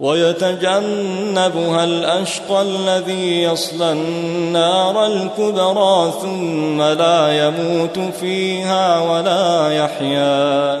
ويتجنبها الأشقى الذي يصلى النار الكبرى ثم لا يموت فيها ولا يحيا.